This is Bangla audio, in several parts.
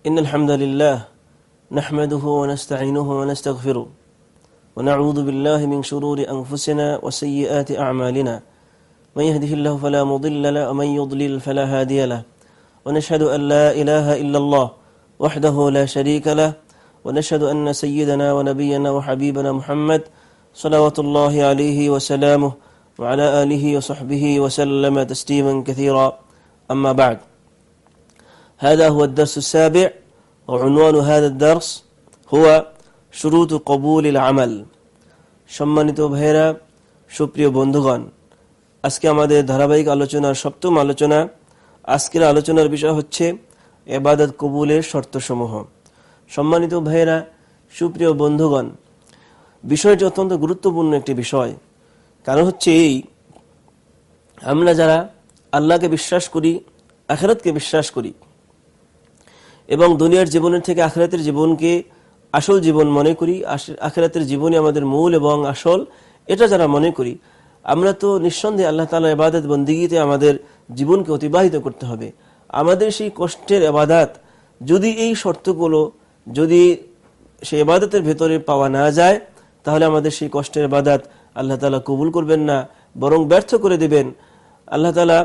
إن الحمد لله نحمده ونستعينه ونستغفره ونعوذ بالله من شرور أنفسنا وسيئات أعمالنا. من يهده الله فلا مضل له ومن يضلل فلا هادي له. ونشهد أن لا إله إلا الله وحده لا شريك له. ونشهد أن سيدنا ونبينا وحبيبنا محمد صلوات الله عليه وسلامه وعلى آله وصحبه وسلم تسليما كثيرا. أما بعد هذا هو الدرس السابع وعنوان هذا الدرس هو শুরুত কবুল আমাল সম্মানিত ভাইয়েরা সুপ্রিয় বন্ধুগণ আজকে আমাদের ধারাবাহিক আলোচনার সপ্তম আলোচনা আজকের আলোচনার বিষয় হচ্ছে এবাদত কবুলের শর্তসমূহ সম্মানিত ভাইয়েরা সুপ্রিয় বন্ধুগণ বিষয়টি অত্যন্ত গুরুত্বপূর্ণ একটি বিষয় কারণ হচ্ছে এই আমরা যারা আল্লাহকে বিশ্বাস করি আখেরাতকে বিশ্বাস করি এবং দুনিয়ার জীবনের থেকে আখেরাতের জীবনকে আসল জীবন মনে করি আখেরাতের জীবনই আমাদের মূল এবং আসল, এটা যারা মনে করি, আমরা তো নিঃসন্দেহে আল্লাহ তালা এবাদত বন্দিগিতে আমাদের জীবনকে অতিবাহিত করতে হবে। আমাদের সেই কষ্টের এবাদাত যদি এই শর্তগুলো, যদি সেই এবাদতের ভেতরে পাওয়া না যায়, তাহলে আমাদের সেই কষ্টের এবাদাত আল্লাহ তালা কবুল করবেন না, বরং ব্যর্থ করে দিবেন। আল্লাহ তালা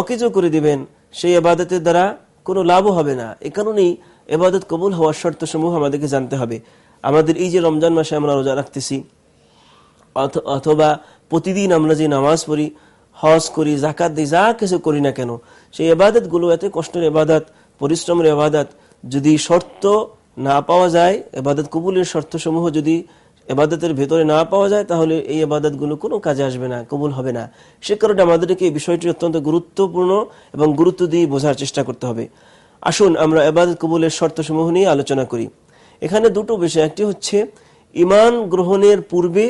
অকিজ করে দিবেন সেই এবাদতের দ্বারা কোনো লাভও হবে না। এ কারণেই এবাদত কবুল হওয়ার শর্ত সমূহ আমাদেরকে জানতে হবে। আমাদের এই যে রমজান মাসে আমরা রোজা রাখতেছি অথবা প্রতিদিন আমরা যে নামাজ পড়ি, হজ করি জাকাত দিই, যা কিছু করি না কেন, সেই এবাদতগুলো এত কষ্টের এবাদত পরিশ্রমের এবাদত যদি শর্ত না পাওয়া যায় এবাদত কবুলের শর্ত সমূহ যদি এবাদতের ভেতরে না পাওয়া যায়, তাহলে এই আবাদতগুলো কোনো কাজে আসবে না, কবুল হবে না। সে কারণে আমাদেরকে এই বিষয়টি অত্যন্ত গুরুত্বপূর্ণ এবং গুরুত্ব দিয়ে বোঝার চেষ্টা করতে হবে। আসুন আমরা এবাদত কবুলের শর্ত সমূহ নিয়ে আলোচনা করি। এখানে দুটো বিষয়, একটি হচ্ছে ইমান গ্রহণের পূর্বে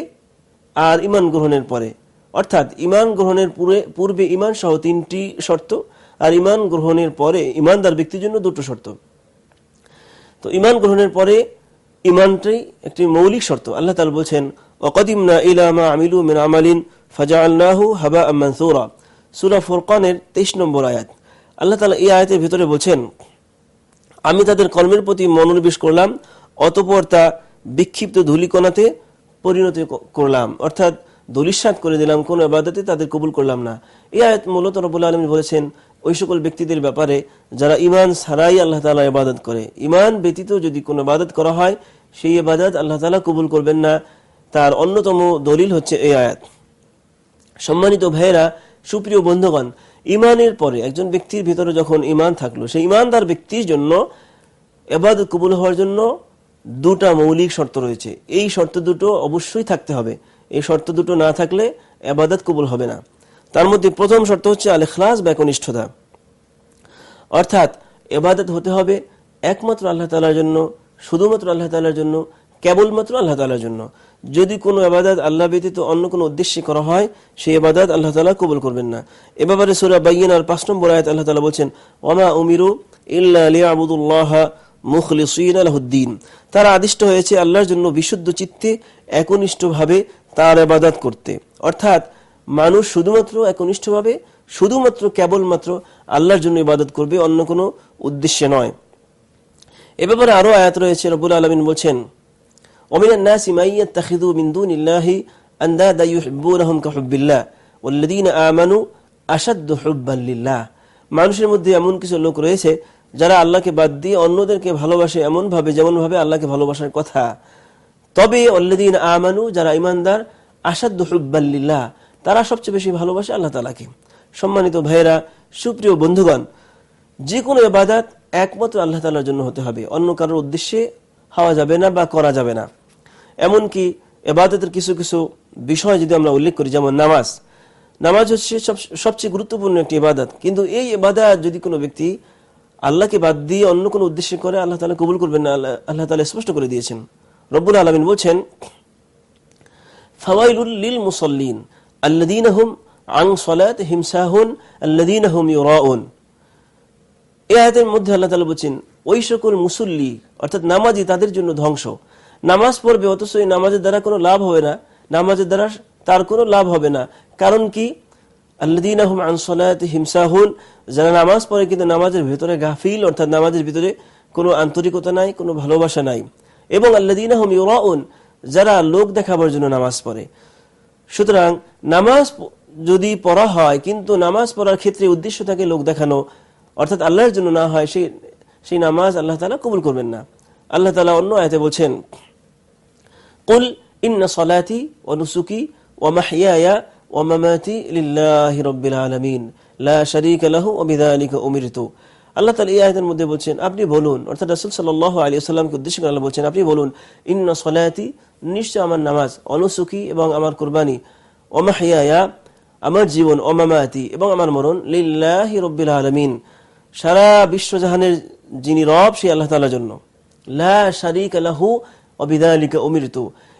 আর ইমান গ্রহণের পরে। অর্থাৎ ইমান গ্রহণের পূর্বে ইমান সহ তিনটি শর্ত, আর ইমান গ্রহণের পরে ইমানদার ব্যক্তির জন্য দুটো শর্ত। তো ইমান গ্রহণের পরে ইমানটাই একটি মৌলিক শর্ত। আল্লাহ তাল বলছেন অকদিমনা ইলামা আমিলু মিন আমালিন ফাজা আল্লাহু হাবা আমানসৌরা সুরা ফোরকানের তেইশ নম্বর আয়াত। আল্লাহ তালা এই আয়াতের ভিতরে বলছেন, আমি তাদের কর্মের প্রতি মনোনিবেশ করলাম, অতপর তা বিক্ষিপ্ত ধুলিকণাতে পরিণত করলাম। অর্থাৎ দলিশাত করে দিলাম, কোন আবাদতে তাদের কবুল করলাম না। এই আয়াত মূলত রবুল্লা আলমী বলেছেন, ওই সকল ব্যক্তিদের ব্যাপারে যারা ইমান সারাই আল্লাহ তালা ইবাদত করে। ইমান ব্যতীত যদি কোনো ইবাদত করা হয়, সেই ইবাদত আল্লাহ তালা কবুল করবেন না। তার অন্যতম দলিল হচ্ছে এই আয়াত। সম্মানিত ভাইয়েরা, সুপ্রিয় বন্ধুগণ ইমানের পরে একজন ব্যক্তির ভিতরে যখন ইমান থাকল, সেই ইমানদার ব্যক্তির জন্য এবাদত কবুল হওয়ার জন্য দুটা মৌলিক শর্ত রয়েছে। এই শর্ত দুটো অবশ্যই থাকতে হবে। এই শর্ত দুটো না থাকলে এবাদত কবুল হবে না। তার মধ্যে প্রথম শর্ত হচ্ছে আল খ্লাস বা একনিষ্ঠতা। অর্থাৎ এবাদত হতে হবে একমাত্র আল্লাহ তালার জন্য, শুধুমাত্র আল্লাহ তালার জন্য, কেবলমাত্র আল্লাহ তালার জন্য। যদি কোনো আবাদাত আল্লাহ ব্যতীত অন্য কোনো উদ্দেশ্যে করা হয়, সেই আবাদাত আল্লাহ তালা কবুল করবেন না। এ ব্যাপারে সুরা বাইয়ানার পাঁচ নম্বর আয়াত আল্লাহ তালা বলছেন ওমা উমিরু মুখলিসিন আলহুদ্দিন তারা আদিষ্ট হয়েছে আল্লাহর জন্য বিশুদ্ধ চিত্তে একনিষ্ঠভাবে তার আবাদত করতে। অর্থাৎ মানুষ শুধুমাত্র একনিষ্ঠভাবে, শুধুমাত্র কেবলমাত্র আল্লাহর জন্য ইবাদত করবে, অন্য কোনো উদ্দেশ্যে নয়। এ ব্যাপারে আরও আয়াত রয়েছে রবুল আলমিন বলছেন মানুষের মধ্যে এমন কিছু লোক রয়েছে যারা আল্লাহকে বাদ দিয়ে অন্যদেরকে ভালোবাসে এমন ভাবে যেমন ভাবে আল্লাহকে ভালোবাসার কথা। তবে অল্লাদিন আমানু, যারা ইমানদার আসাদ্দ হুব্বাল্লিল্লাহ তারা সবচেয়ে বেশি ভালোবাসে আল্লাহ তালাকে সম্মানিত ভাইয়েরা, সুপ্রিয় বন্ধুগণ যে কোনো এবাদাত একমাত্র আল্লাহ তালার জন্য হতে হবে। অন্য কারোর উদ্দেশ্যে হওয়া যাবে না বা করা যাবে না। এমনকি এবাদতের কিছু কিছু বিষয় যদি আমরা উল্লেখ করি, যেমন নামাজ। নামাজ হচ্ছে সবচেয়ে গুরুত্বপূর্ণ একটি ইবাদত। কিন্তু এই ইবাদত যদি কোনো ব্যক্তি আল্লাহকে বাদ দিয়ে অন্য কোনো উদ্দেশ্যে করে, আল্লাহ তালা কবুল করবেন না, আল্লাহ আল্লাহ তালা স্পষ্ট করে দিয়েছেন। রব্বুল আলমিন বলছেন, ফাওয়াইলুল মুসল্লিন আল্লাদিন হুম আং সলাত হিমসাহুন আল্লাদিন হুম ইউরাউন। এই আয়াতের মধ্যে আল্লাহ তালা বলছেন, ওই সকল মুসল্লি, অর্থাৎ নামাজি তাদের জন্য ধ্বংস। নামাজ পড়বে, অথচ এই নামাজের দ্বারা কোনো লাভ হবে না। নামাজের দ্বারা তার কোনো লাভ হবে না। কারণ কি? আল্লাদিন হিমসাহুন যারা নামাজ পড়ে কিন্তু নামাজের ভেতরে গাফিল, অর্থাৎ নামাজের ভিতরে কোনো আন্তরিকতা নাই, কোনো ভালোবাসা নাই। এবং আল্লাদিনাহম ইউরাউন, যারা লোক দেখাবার জন্য নামাজ পড়ে। সুতরাং নামাজ যদি পড়া হয়, কিন্তু নামাজ পড়ার ক্ষেত্রে উদ্দেশ্য থাকে লোক দেখানো, অর্থাৎ আল্লাহর জন্য না হয়, সেই সেই নামাজ আল্লাহ তালা কবুল করবেন না। আল্লাহ তালা অন্য আয়তে বলছেন, কুল ইন্না সলাতি ও নুসুকি ও মাহিয়া ও মামাতি লিল্লাহি রব্বিল আলমিন। লা শরিক লাহু ও বিদালিক উমিরতু। আল্লাহ তালা এই আয়তের মধ্যে বলছেন, আপনি বলুন, অর্থাৎ রাসুল সাল্লাহ আলী সাল্লামকে উদ্দেশ্য করে আল্লাহ বলছেন, আপনি বলুন, ইন্না সলায়াতি নিশ্চয় আমার নামাজ অনুসুকি এবং আমার কোরবানি অমাহিয়া আমার জীবন অমামাতি এবং আমার মরণ লিল্লাহি রব্বিল আলমিন। সারা বিশ্বজাহানের যিনি রব, সেই আল্লাহ তালার জন্য। লা শারিক লাহু অবিদালিকা অমৃত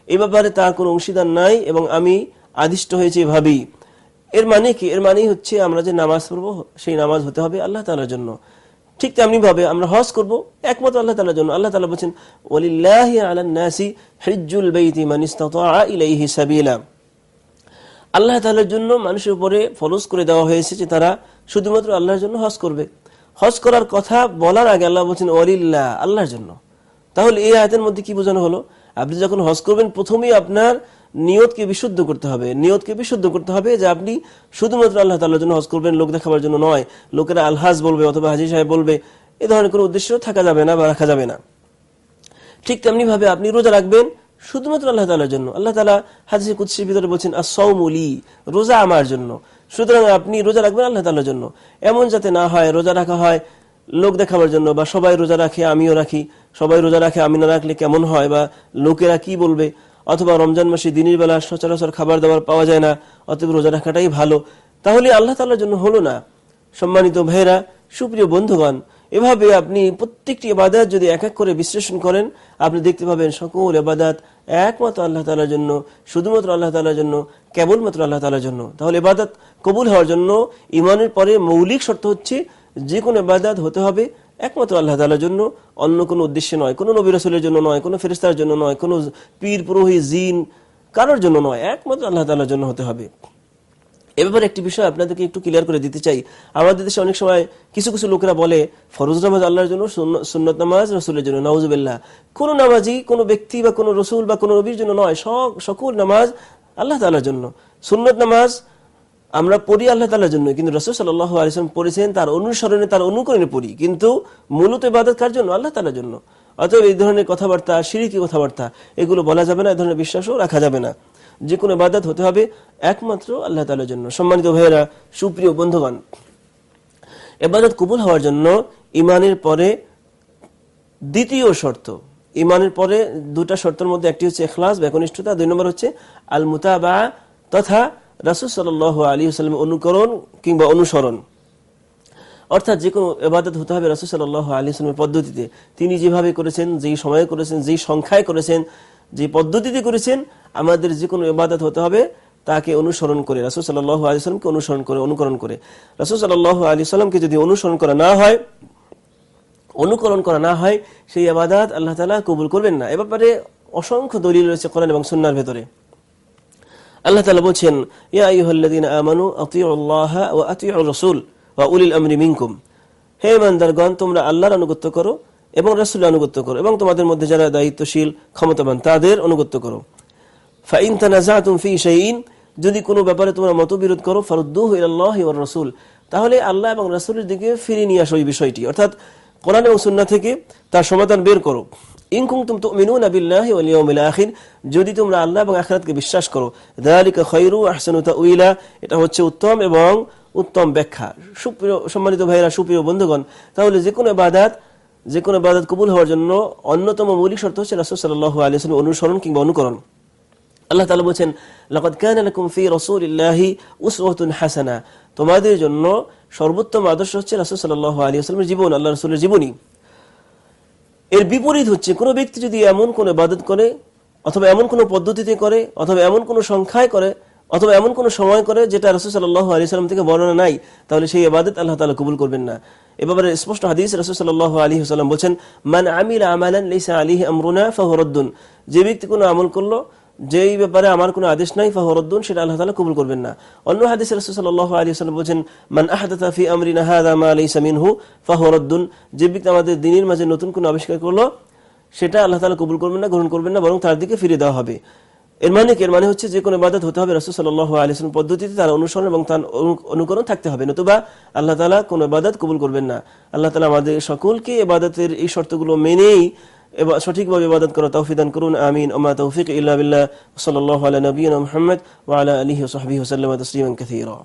এ ব্যাপারে তার কোনো অংশীদার নাই এবং আমি আদিষ্ট হয়েছি ভাবি এর মানে কি? এর মানেই হচ্ছে আমরা যে নামাজ পড়ব, সেই নামাজ হতে হবে আল্লাহ তালার জন্য। ঠিক তেমনি ভাবে আমরা হজ করব। একমাত্র আল্লাহ তালার জন্য। আল্লাহ তালা বলছেন ওলিল্লাহি আল্লাহ তাআলার জন্য মানুষের উপরে ফলস করে দেওয়া হয়েছে যে তারা শুধুমাত্র আল্লাহর জন্য হজ করবে। হজ করার কথা বলার আগে আল্লাহ বলছেন, ওয়ালিল্লাহ, আল্লাহর জন্য। তাহলে এই আয়াতের মধ্যে কি বোঝানো হলো? আপনি যখন হজ করবেন, প্রথমেই আপনার নিয়তকে বিশুদ্ধ করতে হবে। নিয়তকে বিশুদ্ধ করতে হবে যে আপনি শুধুমাত্র আল্লাহ তাআলার জন্য হজ করবেন, লোক দেখাবার জন্য নয়, লোকেরা আলহাজ বলবে অথবা হাজি সাহেব বলবে, এ ধরনের কোনো উদ্দেশ্য থাকা যাবে না বা রাখা যাবে না। ঠিক তেমনি ভাবে আপনি রোজা রাখবেন শুধুমাত্র আল্লাহ তালার জন্য। আল্লাহ তালা হাদিসে কুৎসির ভিতরে বলছেন আসৌমুলি রোজা আমার জন্য। সুতরাং আপনি রোজা রাখবেন আল্লাহ তালার জন্য। এমন যাতে না হয়, রোজা রাখা হয় লোক দেখাবার জন্য বা সবাই রোজা রাখে, আমিও রাখি। সবাই রোজা রাখে, আমি না রাখলে কেমন হয় বা লোকেরা কি বলবে? অথবা রমজান মাসে দিনের বেলা সচরাচর খাবার দাবার পাওয়া যায় না, অতএব রোজা রাখাটাই ভালো। তাহলে আল্লাহ তালার জন্য হলো না। সম্মানিত ভাইরা সুপ্রিয় বন্ধুগণ, এভাবে আপনি প্রত্যেকটি এবাদাত যদি এক এক করে বিশ্লেষণ করেন, আপনি দেখতে পাবেন সকল এবাদাত একমাত্র আল্লাহ তালার জন্য, শুধুমাত্র আল্লাহ তালার জন্য, কেবলমাত্র আল্লাহ তালার জন্য। তাহলে এবাদাত কবুল হওয়ার জন্য ইমানের পরে মৌলিক শর্ত হচ্ছে যে কোনো এবাদাত হতে হবে একমাত্র আল্লাহ তালার জন্য, অন্য কোনো উদ্দেশ্যে নয়, কোনো নবী রসুলের জন্য নয়, কোনো ফেরিস্তার জন্য নয়, কোনো পীর, পুরোহিত, জিন কারোর জন্য নয়, একমাত্র আল্লাহ তালার জন্য হতে হবে। এ ব্যাপারে একটি বিষয় আপনাদেরকে একটু ক্লিয়ার করে দিতে চাই। আমাদের দেশে অনেক সময় কিছু কিছু লোকেরা বলে, ফরজ নামাজ আল্লাহর জন্য সুন্নত নামাজ রসুলের জন্য নওয়াজুবিল্লাহ কোন নামাজই কোনো ব্যক্তি বা কোনো রসুল বা কোনো নবীর জন্য নয় সকল নামাজ আল্লাহ তালার জন্য। সুন্নত নামাজ আমরা পড়ি আল্লাহ তালার জন্য, কিন্তু রসুল সাল্লাহ পড়েছেন তার অনুসরণে, তার অনুকরণে পড়ি, কিন্তু মূলত ইবাদত কার জন্য? আল্লাহ তালার জন্য। অতএব এই ধরনের কথাবার্তা, সিরিকি কথাবার্তা, এগুলো বলা যাবে না, এই ধরনের বিশ্বাসও রাখা যাবে না। যে কোনো ইবাদত হতে হবে একমাত্র আল্লাহ তালার জন্য। সম্মানিত ভাইয়েরা, সুপ্রিয় বন্ধুগণ এবাদত কবুল হওয়ার জন্য ইমানের পরে দ্বিতীয় শর্ত ইমানের পরে দুটা শর্তের মধ্যে একটি হচ্ছে এখলাস বা একনিষ্ঠতা দুই নম্বর হচ্ছে আল মুতাবা তথা রাসুল সাল আলী সাল্লাম অনুকরণ কিংবা অনুসরণ। অর্থাৎ যে কোনো এবাদত হতে হবে রাসুল সাল্লাহ আলী সাল্লামের পদ্ধতিতে। তিনি যেভাবে করেছেন, যেই সময়ে করেছেন, যেই সংখ্যায় করেছেন, যে পদ্ধতিতে করেছেন, আমাদের যে কোনো এবাদত হতে হবে তাকে অনুসরণ করে, রাসুল সাল্লাহ আলী সাল্লামকে অনুসরণ করে, অনুকরণ করে। রাসুল সাল্লাহ আলী সাল্লামকে যদি অনুসরণ করা না হয়, অনুকরণ করা না হয়, সেই আবাদাত আল্লাহ তালা কবুল করবেন না। এ ব্যাপারে অসংখ্য দলিল রয়েছে কোরআন এবং সুন্নার ভেতরে। আল্লাহ তালা বলছেন, ইয়া আইয়ুহাল্লাযীনা আমানু আতিউল্লাহ রাসূল ওয়া উলিল আমরি মিনকুম। হে ইমানদারগণ, তোমরা আল্লাহর আনুগত্য করো এবং রাসূলের আনুগত্য করো এবং তোমাদের মধ্যে যারা দায়িত্বশীল, ক্ষমতাবান, তাদের অনুগত্য করো। ফাইন তানাজাতুম ফি শাইইন, যদি কোনো ব্যাপারে তোমরা মতবিরোধ করো, ফারুদ্দুহু ইলাল্লাহি ওয়ার রাসূল। তাহলে আল্লাহ এবং রাসূলের দিকে ফিরিয়ে নিয়ে আসো এই বিষয়টি। অর্থাৎ কোরআন এবং সুন্নাহ থেকে তার সমাধান বের করো। যদি তোমরা আল্লাহ এবং আখিরাতকে বিশ্বাস করো তাউইলা এটা হচ্ছে উত্তম এবং উত্তম ব্যাখ্যা। সুপ্রিয়, সম্মানিত ভাইরা সুপ্রিয় বন্ধুগণ, তাহলে যে কোনো ইবাদত, যে কোনো ইবাদত কবুল হওয়ার জন্য অন্যতম মৌলিক শর্ত হচ্ছে রাসূল আলাইহি অনুসরণ কিংবা অনুকরণ। আল্লাহ রাসূলিল্লাহি উসওয়াতুন হাসানা। তোমাদের জন্য সর্বোত্তম আদর্শ হচ্ছে রাসূল আলাইহি ওয়াসাল্লামের জীবন, আল্লাহ রসুলের জীবনী। এর বিপরীত হচ্ছে, কোনো ব্যক্তি যদি এমন কোন ইবাদত করে, অথবা এমন কোন পদ্ধতিতে করে, অথবা এমন কোন সংখ্যায় করে, অথবা এমন কোন সময় করে, যেটা রাসূল আলি সাল্লাম থেকে বর্ণনা নাই, তাহলে সেই ইবাদত আল্লাহ তালা কবুল করবেন না। এবারে স্পষ্ট হাদিস রসুসাল্লাহ আলী সাল্লাম বলছেন, মান আমিলা আমালান আলাইহি আমরুনা, ফাহুয়া যে ব্যক্তি কোনো আমল করল যেই ব্যাপারে আমার কোনো আদেশ নাই ফাহরদ্দুন সেটা আল্লাহ তালা কবুল করবেন না। অন্য হাদিস বলছেন, মান আহাদা আমরিনা যে ব্যক্তি আমাদের দিনের মাঝে নতুন কোনো আবিষ্কার করল, সেটা আল্লাহ তালা কবুল করবেন না, গ্রহণ করবেন না, বরং তার দিকে ফিরে দেওয়া হবে। এর মানে এর মানে হচ্ছে যে কোনো ইবাদত হতে হবে রসুল সাল্লাহ আলিয়ান পদ্ধতিতে, তার অনুসরণ এবং তার অনু- অনুকরণ থাকতে হবে। নতুবা আল্লাহ তালা কোনো ইবাদত কবুল করবেন না। আল্লাহ তালা আমাদের সকলকে ইবাদতের এই শর্তগুলো মেনেই সঠিকভাবে ইবাদত করা তৌফিদান করুন আমিন ওমা তৌফিক ইল্লা বিল্লাহ সাল্লাল্লাহু আলা নবিয়িনা মুহাম্মদ ওয়া আলা আলিহি ওয়া সাহবিহি ওয়া সাল্লাম তাসলিমান কাসীরা